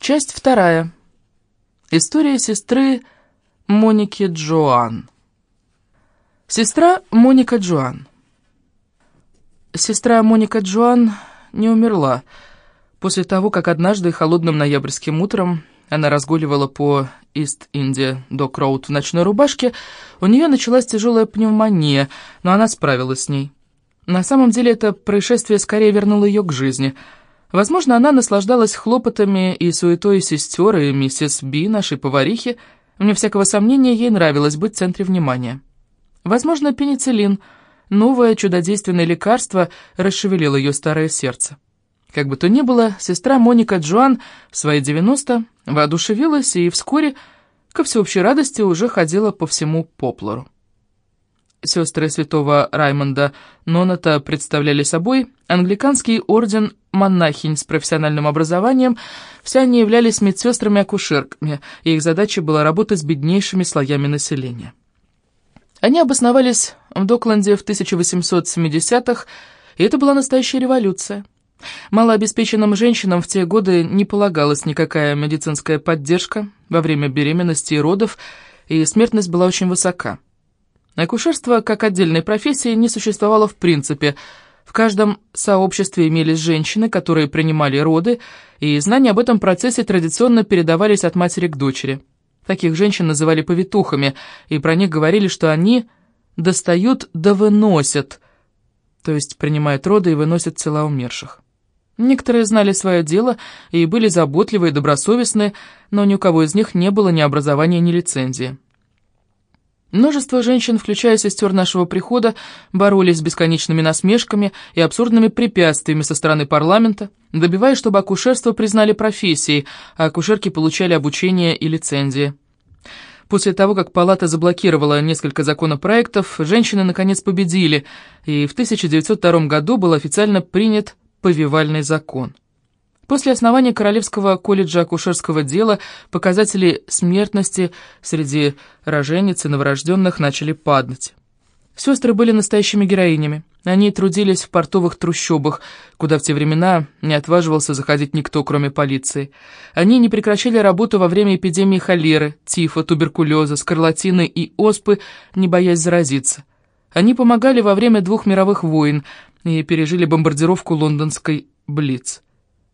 Часть вторая. История сестры Моники Джоан. Сестра Моника Джоан. Сестра Моника Джоан не умерла. После того, как однажды холодным ноябрьским утром она разгуливала по Ист-Индия Док Роуд в ночной рубашке, у нее началась тяжелая пневмония, но она справилась с ней. На самом деле это происшествие скорее вернуло ее к жизни – Возможно, она наслаждалась хлопотами и суетой сестер и миссис Би, нашей поварихи. Вне всякого сомнения, ей нравилось быть в центре внимания. Возможно, пенициллин, новое чудодейственное лекарство, расшевелило ее старое сердце. Как бы то ни было, сестра Моника Джоан в свои 90 воодушевилась и вскоре, ко всеобщей радости, уже ходила по всему Поплору. Сестры святого Раймонда Ноната представляли собой англиканский орден монахинь с профессиональным образованием, все они являлись медсестрами-акушерками, и их задача была работать с беднейшими слоями населения. Они обосновались в Докленде в 1870-х, и это была настоящая революция. Малообеспеченным женщинам в те годы не полагалась никакая медицинская поддержка во время беременности и родов, и смертность была очень высока. Акушерство как отдельной профессии не существовало в принципе. В каждом сообществе имелись женщины, которые принимали роды, и знания об этом процессе традиционно передавались от матери к дочери. Таких женщин называли повитухами, и про них говорили, что они достают да выносят, то есть принимают роды и выносят тела умерших. Некоторые знали свое дело и были заботливы и добросовестны, но ни у кого из них не было ни образования, ни лицензии. Множество женщин, включая сестер нашего прихода, боролись с бесконечными насмешками и абсурдными препятствиями со стороны парламента, добиваясь, чтобы акушерство признали профессией, а акушерки получали обучение и лицензии. После того, как палата заблокировала несколько законопроектов, женщины наконец победили, и в 1902 году был официально принят повивальный закон. После основания Королевского колледжа акушерского дела показатели смертности среди рожениц и новорожденных начали падать. Сестры были настоящими героинями. Они трудились в портовых трущобах, куда в те времена не отваживался заходить никто, кроме полиции. Они не прекращали работу во время эпидемии холеры, тифа, туберкулеза, скарлатины и оспы, не боясь заразиться. Они помогали во время двух мировых войн и пережили бомбардировку лондонской Блиц.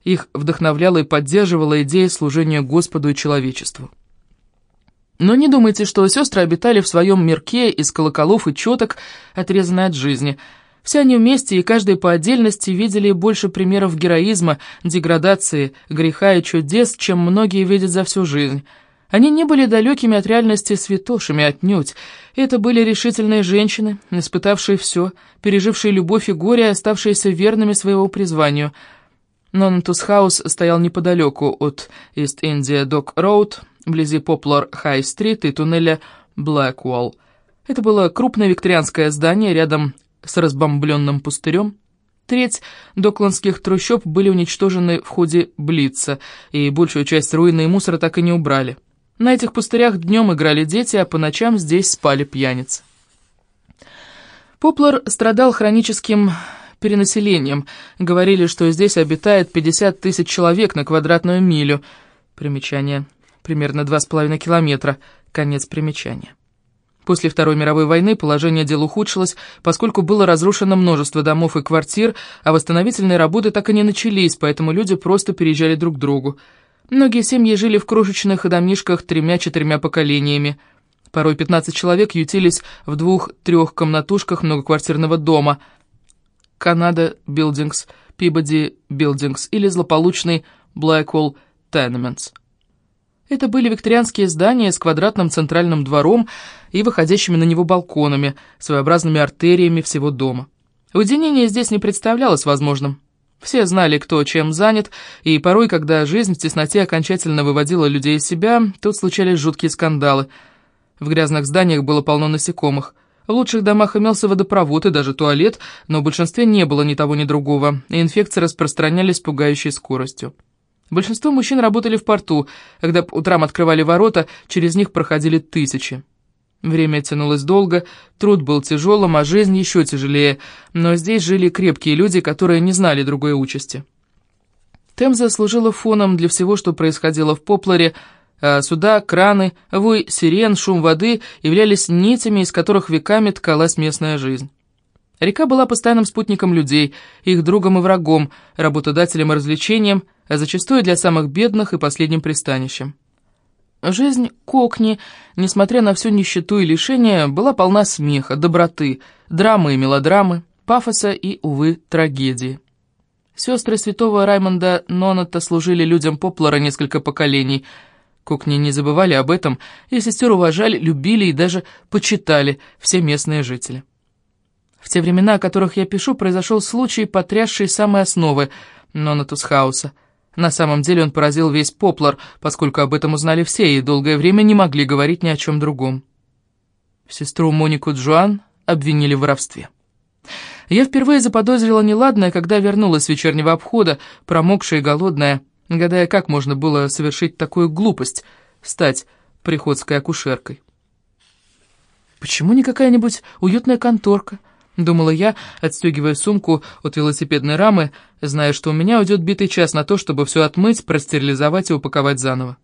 Их вдохновляла и поддерживала идея служения Господу и человечеству. Но не думайте, что сестры обитали в своем мирке из колоколов и четок, отрезанной от жизни. Все они вместе и каждый по отдельности видели больше примеров героизма, деградации, греха и чудес, чем многие видят за всю жизнь. Они не были далекими от реальности святошами отнюдь. Это были решительные женщины, испытавшие все, пережившие любовь и горе, оставшиеся верными своего призванию – Нонтус Хаус стоял неподалеку от Ист-Индия Док Роуд, вблизи Поплар Хай-стрит и туннеля Блэкволл. Это было крупное викторианское здание рядом с разбомбленным пустырем. Треть докландских трущоб были уничтожены в ходе Блица, и большую часть руины и мусора так и не убрали. На этих пустырях днем играли дети, а по ночам здесь спали пьяницы. Поплар страдал хроническим перенаселением. Говорили, что здесь обитает 50 тысяч человек на квадратную милю. Примечание. Примерно 2,5 километра. Конец примечания. После Второй мировой войны положение дел ухудшилось, поскольку было разрушено множество домов и квартир, а восстановительные работы так и не начались, поэтому люди просто переезжали друг к другу. Многие семьи жили в крошечных домишках тремя-четырьмя поколениями. Порой 15 человек ютились в двух-трех комнатушках многоквартирного дома – Канада Билдингс, Пибоди Билдингс или злополучный Blackwell Tenements. Это были викторианские здания с квадратным центральным двором и выходящими на него балконами, своеобразными артериями всего дома. Уединение здесь не представлялось возможным. Все знали, кто чем занят, и порой, когда жизнь в тесноте окончательно выводила людей из себя, тут случались жуткие скандалы. В грязных зданиях было полно насекомых. В лучших домах имелся водопровод и даже туалет, но в большинстве не было ни того, ни другого, и инфекции распространялись с пугающей скоростью. Большинство мужчин работали в порту, когда утром открывали ворота, через них проходили тысячи. Время тянулось долго, труд был тяжелым, а жизнь еще тяжелее, но здесь жили крепкие люди, которые не знали другой участи. Темза служила фоном для всего, что происходило в Попларе, а суда, краны, вой сирен, шум воды являлись нитями, из которых веками ткалась местная жизнь. Река была постоянным спутником людей, их другом и врагом, работодателем и развлечением, а зачастую для самых бедных и последним пристанищем. Жизнь Кокни, несмотря на всю нищету и лишения, была полна смеха, доброты, драмы и мелодрамы, пафоса и, увы, трагедии. Сестры святого Раймонда Ноната служили людям Поплара несколько поколений. Кокни не забывали об этом, и сестер уважали, любили и даже почитали все местные жители. В те времена, о которых я пишу, произошел случай, потрясший самые основы Нонатус-хауса. На самом деле он поразил весь Поплар, поскольку об этом узнали все и долгое время не могли говорить ни о чем другом. Сестру Монику Джоан обвинили в воровстве. Я впервые заподозрила неладное, когда вернулась с вечернего обхода, промокшая и голодная, гадая, как можно было совершить такую глупость, стать приходской акушеркой. Почему не какая-нибудь уютная конторка, Думала я, отстегивая сумку от велосипедной рамы, зная, что у меня уйдет битый час на то, чтобы все отмыть, простерилизовать и упаковать заново.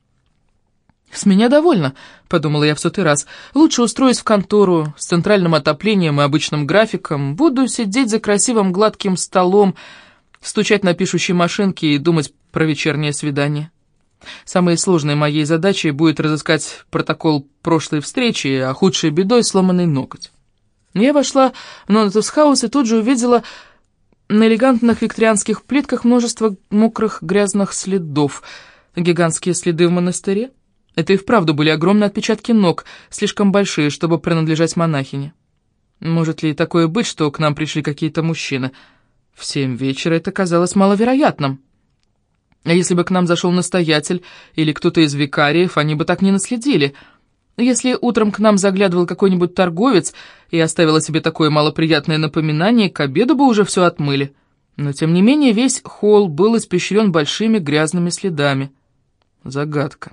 «С меня довольно», — подумала я в сотый раз. «Лучше устроюсь в контору с центральным отоплением и обычным графиком. Буду сидеть за красивым гладким столом, стучать на пишущей машинке и думать про вечернее свидание. Самой сложной моей задачей будет разыскать протокол прошлой встречи, а худшей бедой — сломанный ноготь». Я вошла в Нонатус-хаус и тут же увидела на элегантных викторианских плитках множество мокрых грязных следов. Гигантские следы в монастыре. Это и вправду были огромные отпечатки ног, слишком большие, чтобы принадлежать монахине. Может ли такое быть, что к нам пришли какие-то мужчины? В семь вечера это казалось маловероятным. А если бы к нам зашел настоятель или кто-то из викариев, они бы так не наследили — если утром к нам заглядывал какой-нибудь торговец и оставил себе такое малоприятное напоминание, к обеду бы уже все отмыли. Но, тем не менее, весь холл был испещрен большими грязными следами. Загадка.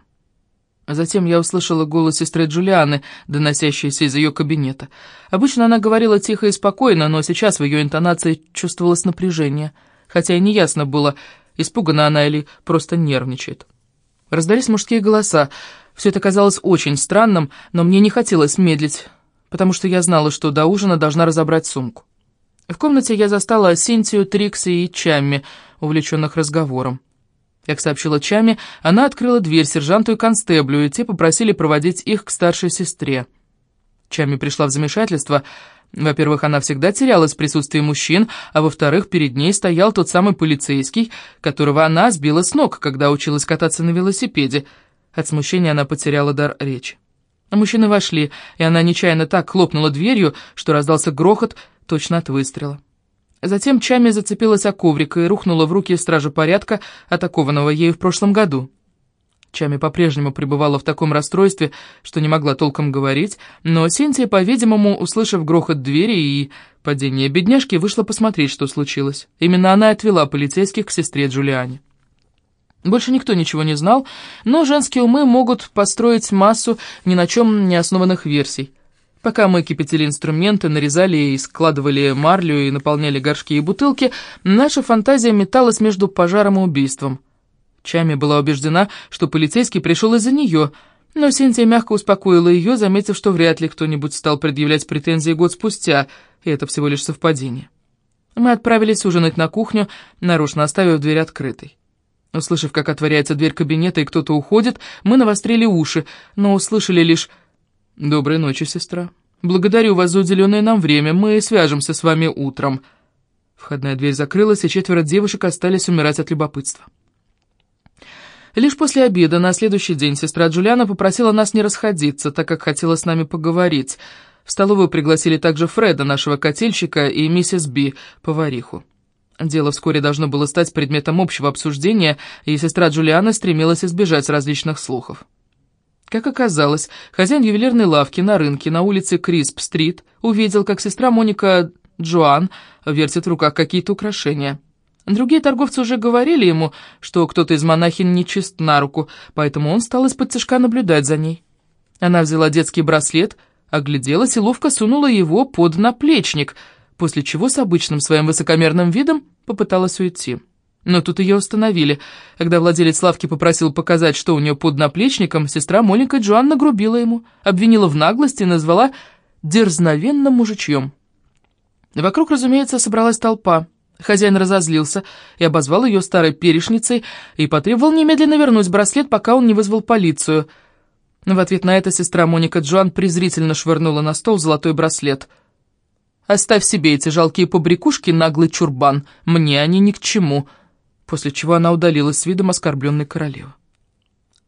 Затем я услышала голос сестры Джулианы, доносящийся из ее кабинета. Обычно она говорила тихо и спокойно, но сейчас в ее интонации чувствовалось напряжение, хотя и неясно было, испугана она или просто нервничает. Раздались мужские голоса. Все это казалось очень странным, но мне не хотелось медлить, потому что я знала, что до ужина должна разобрать сумку. В комнате я застала Синтию, Трикси и Чамми, увлеченных разговором. Как сообщила Чами, она открыла дверь сержанту и констеблю, и те попросили проводить их к старшей сестре. Чами пришла в замешательство. Во-первых, она всегда терялась в присутствии мужчин, а во-вторых, перед ней стоял тот самый полицейский, которого она сбила с ног, когда училась кататься на велосипеде — от смущения она потеряла дар речи. А мужчины вошли, и она нечаянно так хлопнула дверью, что раздался грохот точно от выстрела. Затем Чами зацепилась о коврик и рухнула в руки стража порядка, атакованного ею в прошлом году. Чами по-прежнему пребывала в таком расстройстве, что не могла толком говорить, но Синтия, по-видимому, услышав грохот двери и падение бедняжки, вышла посмотреть, что случилось. Именно она отвела полицейских к сестре Джулиане. Больше никто ничего не знал, но женские умы могут построить массу ни на чем не основанных версий. Пока мы кипятили инструменты, нарезали и складывали марлю и наполняли горшки и бутылки, наша фантазия металась между пожаром и убийством. Чами была убеждена, что полицейский пришел из-за нее, но Синтия мягко успокоила ее, заметив, что вряд ли кто-нибудь стал предъявлять претензии год спустя, и это всего лишь совпадение. Мы отправились ужинать на кухню, нарочно оставив дверь открытой. Услышав, как отворяется дверь кабинета и кто-то уходит, мы навострили уши, но услышали лишь «Доброй ночи, сестра. Благодарю вас за уделенное нам время. Мы свяжемся с вами утром». Входная дверь закрылась, и четверо девушек остались умирать от любопытства. Лишь после обеда на следующий день сестра Джулиана попросила нас не расходиться, так как хотела с нами поговорить. В столовую пригласили также Фреда, нашего котельщика, и миссис Би, повариху. Дело вскоре должно было стать предметом общего обсуждения, и сестра Джулиана стремилась избежать различных слухов. Как оказалось, хозяин ювелирной лавки на рынке на улице Крисп-стрит увидел, как сестра Моника Джоан вертит в руках какие-то украшения. Другие торговцы уже говорили ему, что кто-то из монахинь нечист на руку, поэтому он стал из-под тяжка наблюдать за ней. Она взяла детский браслет, огляделась и ловко сунула его под наплечник — после чего с обычным своим высокомерным видом попыталась уйти. Но тут ее установили. Когда владелец лавки попросил показать, что у нее под наплечником, сестра маленькая Джоанна грубила ему, обвинила в наглости и назвала дерзновенным мужичьем. Вокруг, разумеется, собралась толпа. Хозяин разозлился и обозвал ее старой перешницей и потребовал немедленно вернуть браслет, пока он не вызвал полицию. В ответ на это сестра Моника Джоан презрительно швырнула на стол золотой браслет. «Оставь себе эти жалкие побрякушки, наглый чурбан, мне они ни к чему», после чего она удалилась с видом оскорбленной королевы.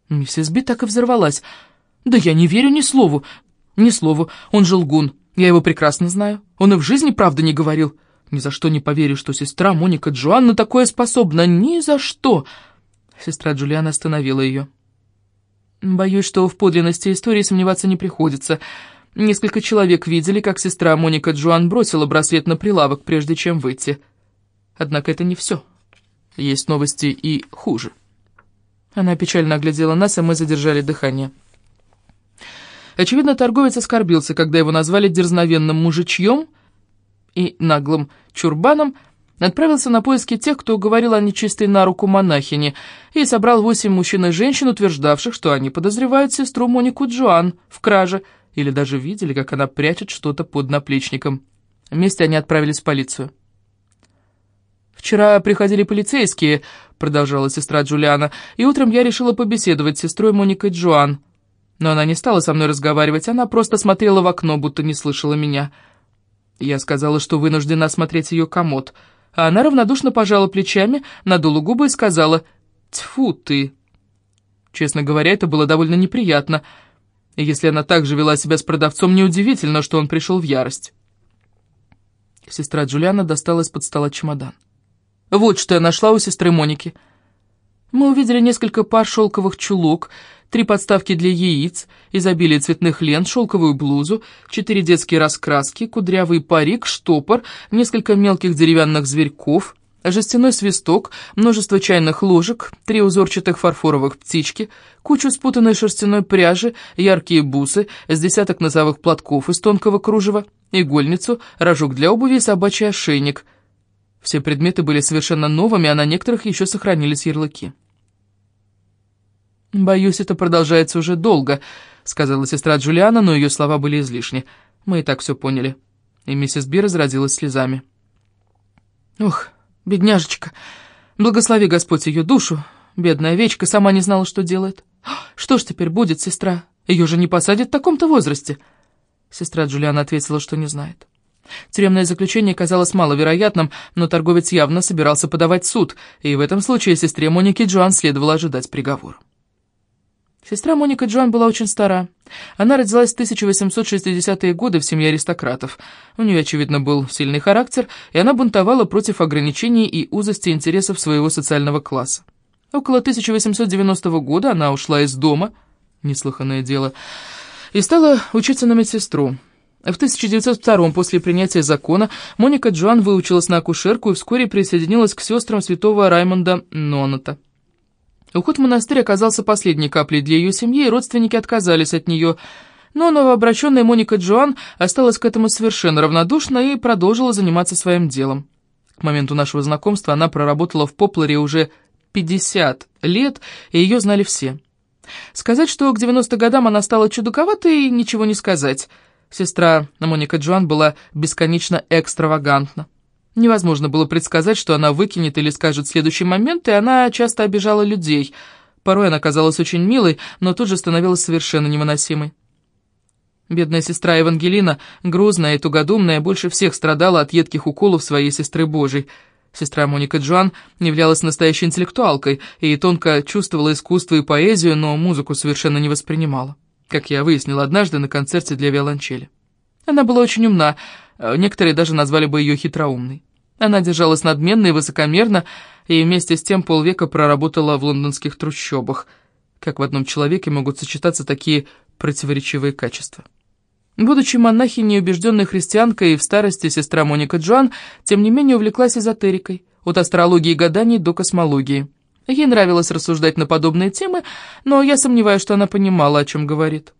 Миссис Би так и взорвалась. «Да я не верю ни слову, ни слову, он же лгун, я его прекрасно знаю, он и в жизни правду не говорил». Ни за что не поверю, что сестра Моника Джоанна такое способна. Ни за что!» Сестра Джулиана остановила ее. «Боюсь, что в подлинности истории сомневаться не приходится. Несколько человек видели, как сестра Моника Джоан бросила браслет на прилавок, прежде чем выйти. Однако это не все. Есть новости и хуже». Она печально оглядела нас, и мы задержали дыхание. Очевидно, торговец оскорбился, когда его назвали дерзновенным мужичьем — и наглым чурбаном отправился на поиски тех, кто говорил о нечистой на руку монахине, и собрал восемь мужчин и женщин, утверждавших, что они подозревают сестру Монику Джоан в краже, или даже видели, как она прячет что-то под наплечником. Вместе они отправились в полицию. «Вчера приходили полицейские», — продолжала сестра Джулиана, «и утром я решила побеседовать с сестрой Моникой Джоан. Но она не стала со мной разговаривать, она просто смотрела в окно, будто не слышала меня. Я сказала, что вынуждена осмотреть ее комод, а она равнодушно пожала плечами, надула губы и сказала «Тьфу ты!». Честно говоря, это было довольно неприятно. И если она так же вела себя с продавцом, неудивительно, что он пришел в ярость. Сестра Джулиана достала из-под стола чемодан. «Вот что я нашла у сестры Моники». Мы увидели несколько пар шелковых чулок, три подставки для яиц, изобилие цветных лент, шелковую блузу, четыре детские раскраски, кудрявый парик, штопор, несколько мелких деревянных зверьков, жестяной свисток, множество чайных ложек, три узорчатых фарфоровых птички, кучу спутанной шерстяной пряжи, яркие бусы, с десяток носовых платков из тонкого кружева, игольницу, рожок для обуви и собачий ошейник. Все предметы были совершенно новыми, а на некоторых еще сохранились ярлыки. «Боюсь, это продолжается уже долго», — сказала сестра Джулиана, но ее слова были излишни. Мы и так все поняли. И миссис Би разразилась слезами. «Ох, бедняжечка, благослови Господь ее душу. Бедная овечка сама не знала, что делает. Что ж теперь будет, сестра? Ее же не посадят в таком-то возрасте». Сестра Джулиана ответила, что не знает. Тюремное заключение казалось маловероятным, но торговец явно собирался подавать суд, и в этом случае сестре Моники Джоан следовало ожидать приговор. Сестра Моника Джоан была очень стара. Она родилась в 1860-е годы в семье аристократов. У нее, очевидно, был сильный характер, и она бунтовала против ограничений и узости интересов своего социального класса. Около 1890 года она ушла из дома, неслыханное дело, и стала учиться на медсестру. В 1902 после принятия закона Моника Джоан выучилась на акушерку и вскоре присоединилась к сестрам святого Раймонда Ноната. Уход в монастырь оказался последней каплей для ее семьи, и родственники отказались от нее. Но новообращенная Моника Джоан осталась к этому совершенно равнодушна и продолжила заниматься своим делом. К моменту нашего знакомства она проработала в Попларе уже 50 лет, и ее знали все. Сказать, что к 90 годам она стала чудаковатой, ничего не сказать. Сестра Моника Джоан была бесконечно экстравагантна. Невозможно было предсказать, что она выкинет или скажет в следующий момент, и она часто обижала людей. Порой она казалась очень милой, но тут же становилась совершенно невыносимой. Бедная сестра Евангелина, грузная и тугодумная, больше всех страдала от едких уколов своей сестры Божией. Сестра Моника Джоан являлась настоящей интеллектуалкой и тонко чувствовала искусство и поэзию, но музыку совершенно не воспринимала, как я выяснила однажды на концерте для виолончели. Она была очень умна, некоторые даже назвали бы ее хитроумной. Она держалась надменно и высокомерно, и вместе с тем полвека проработала в лондонских трущобах. Как в одном человеке могут сочетаться такие противоречивые качества? Будучи монахиней, убежденной христианкой и в старости сестра Моника Джоан, тем не менее увлеклась эзотерикой, от астрологии и гаданий до космологии. Ей нравилось рассуждать на подобные темы, но я сомневаюсь, что она понимала, о чем говорит.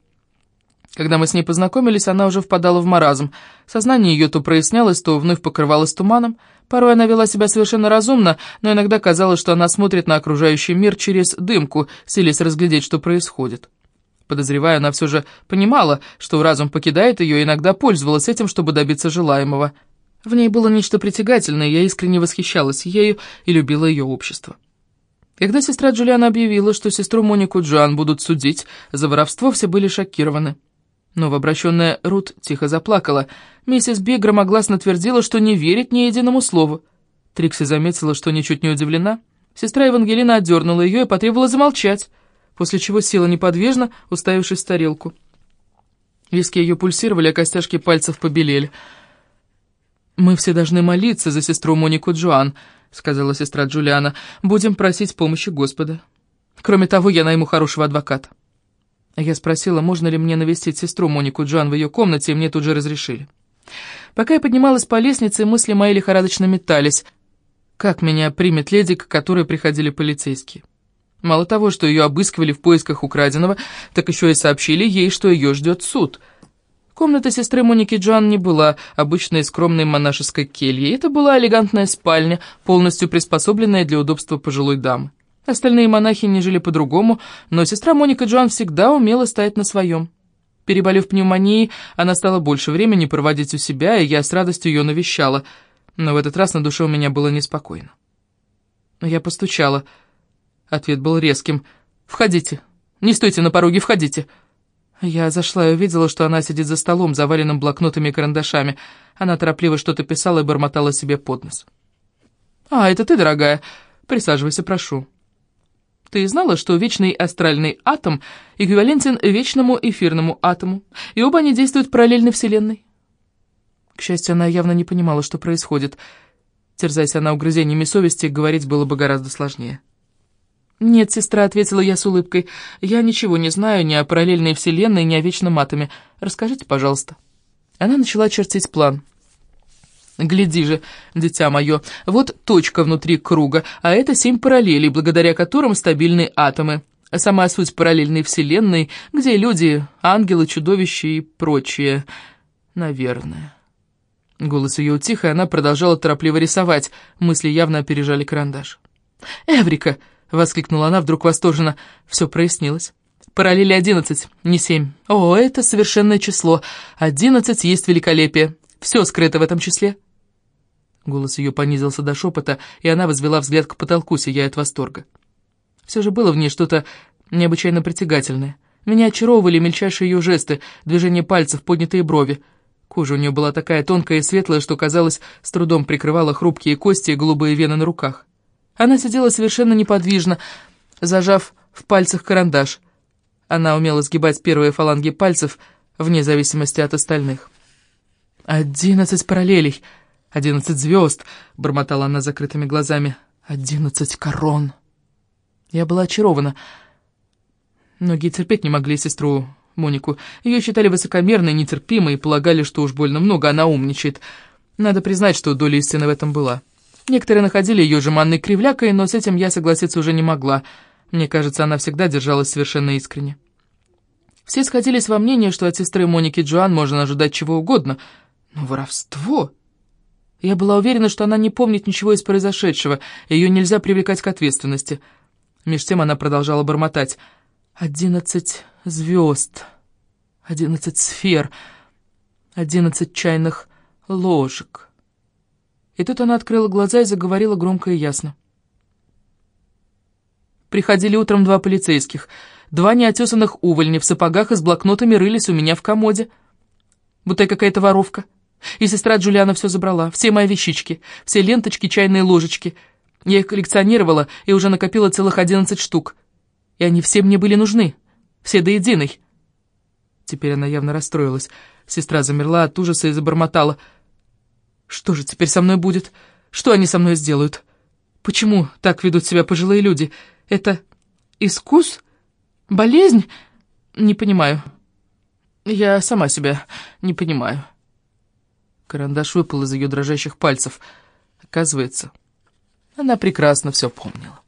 Когда мы с ней познакомились, она уже впадала в маразм. Сознание ее то прояснялось, то вновь покрывалось туманом. Порой она вела себя совершенно разумно, но иногда казалось, что она смотрит на окружающий мир через дымку, силясь разглядеть, что происходит. Подозревая, она все же понимала, что разум покидает ее, и иногда пользовалась этим, чтобы добиться желаемого. В ней было нечто притягательное, я искренне восхищалась ею и любила ее общество. Когда сестра Джулиана объявила, что сестру Монику Джоан будут судить за воровство, все были шокированы. Новообращенная Рут тихо заплакала. Миссис Би громогласно твердила, что не верит ни единому слову. Трикси заметила, что ничуть не удивлена. Сестра Евангелина отдернула ее и потребовала замолчать, после чего села неподвижно, уставившись в тарелку. Виски ее пульсировали, а костяшки пальцев побелели. «Мы все должны молиться за сестру Монику Джоан», — сказала сестра Джулиана. «Будем просить помощи Господа. Кроме того, я найму хорошего адвоката». Я спросила, можно ли мне навестить сестру Монику Джан в ее комнате, и мне тут же разрешили. Пока я поднималась по лестнице, мысли мои лихорадочно метались. Как меня примет леди, к которой приходили полицейские? Мало того, что ее обыскивали в поисках украденного, так еще и сообщили ей, что ее ждет суд. Комната сестры Моники Джан не была обычной скромной монашеской кельей. Это была элегантная спальня, полностью приспособленная для удобства пожилой дамы. Остальные монахи не жили по-другому, но сестра Моника Джоан всегда умела стоять на своем. Переболев пневмонией, она стала больше времени проводить у себя, и я с радостью ее навещала, но в этот раз на душе у меня было неспокойно. Я постучала. Ответ был резким. «Входите. Не стойте на пороге, входите». Я зашла и увидела, что она сидит за столом, заваленным блокнотами и карандашами. Она торопливо что-то писала и бормотала себе под нос. «А, это ты, дорогая? Присаживайся, прошу». Ты знала, что вечный астральный атом эквивалентен вечному эфирному атому, и оба они действуют параллельно Вселенной? К счастью, она явно не понимала, что происходит. Терзаясь она угрызениями совести, говорить было бы гораздо сложнее. «Нет, сестра», — ответила я с улыбкой, — «я ничего не знаю ни о параллельной Вселенной, ни о вечном атоме. Расскажите, пожалуйста». Она начала чертить план — Гляди же, дитя мое, вот точка внутри круга, а это семь параллелей, благодаря которым стабильны атомы. Сама суть параллельной вселенной, где люди, ангелы, чудовища и прочее. Наверное. Голос ее утих, и она продолжала торопливо рисовать. Мысли явно опережали карандаш. «Эврика!» — воскликнула она вдруг восторженно. Все прояснилось. Параллели одиннадцать, не семь. О, это совершенное число. Одиннадцать есть великолепие. Все скрыто в этом числе. Голос ее понизился до шепота, и она возвела взгляд к потолку, сияя от восторга. Все же было в ней что-то необычайно притягательное. Меня очаровывали мельчайшие ее жесты, движения пальцев, поднятые брови. Кожа у нее была такая тонкая и светлая, что, казалось, с трудом прикрывала хрупкие кости и голубые вены на руках. Она сидела совершенно неподвижно, зажав в пальцах карандаш. Она умела сгибать первые фаланги пальцев, вне зависимости от остальных. «Одиннадцать параллелей!» «Одиннадцать звезд!» — бормотала она закрытыми глазами. «Одиннадцать корон!» Я была очарована. Многие терпеть не могли сестру Монику. Ее считали высокомерной, нетерпимой и полагали, что уж больно много она умничает. Надо признать, что доля истины в этом была. Некоторые находили ее жеманной кривлякой, но с этим я согласиться уже не могла. Мне кажется, она всегда держалась совершенно искренне. Все сходились во мнении, что от сестры Моники Джоан можно ожидать чего угодно. Но воровство... Я была уверена, что она не помнит ничего из произошедшего, ее нельзя привлекать к ответственности. Меж тем она продолжала бормотать. «Одиннадцать звезд, одиннадцать сфер, одиннадцать чайных ложек». И тут она открыла глаза и заговорила громко и ясно. Приходили утром два полицейских. Два неотесанных увольня в сапогах и с блокнотами рылись у меня в комоде. Будто я какая-то воровка. И сестра Джулиана все забрала, все мои вещички, все ленточки, чайные ложечки. Я их коллекционировала и уже накопила целых одиннадцать штук. И они все мне были нужны, все до единой. Теперь она явно расстроилась. Сестра замерла от ужаса и забормотала. «Что же теперь со мной будет? Что они со мной сделают? Почему так ведут себя пожилые люди? Это искус? Болезнь? Не понимаю. Я сама себя не понимаю». Карандаш выпал из ее дрожащих пальцев. Оказывается, она прекрасно все помнила.